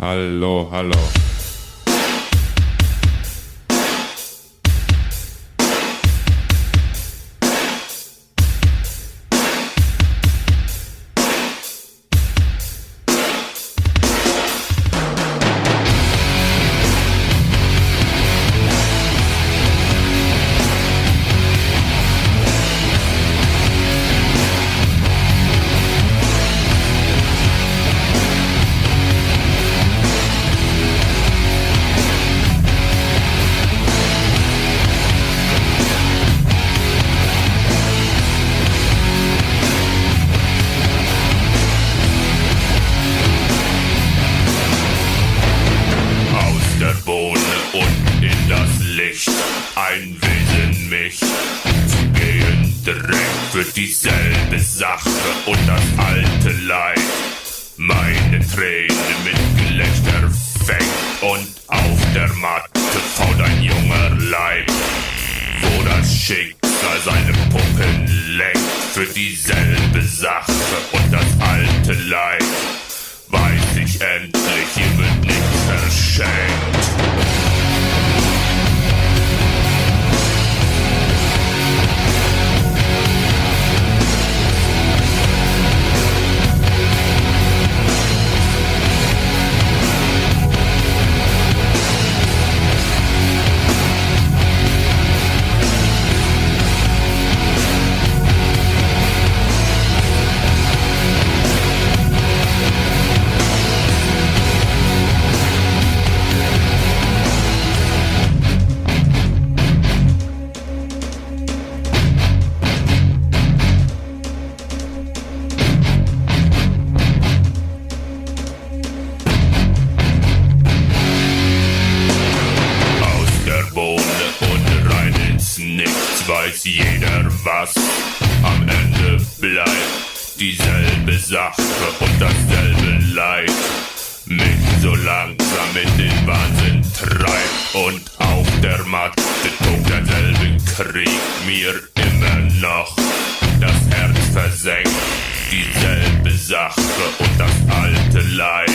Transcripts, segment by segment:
hello hello für dieselbe Sache und das alte Leid. Meine Tränen mit Gelächter fängt und auf der Matte fault ein junger Leib, wo das Schicksal seine Puppen lenkt für dieselbe Sache und das alte Leid ins Nichts weiß jeder, was am Ende bleibt. Dieselbe Sache und dasselbe Leid. Mich so langsam in den Wahnsinn treibt und auf der Matte tobt derselbe Krieg mir immer noch das Herz versenkt. Dieselbe Sache und das alte Leid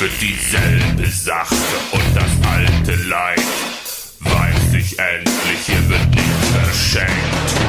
für dieselbe Sache und das alte Leid. Weiß ich endlich, hier wird nichts verschenkt.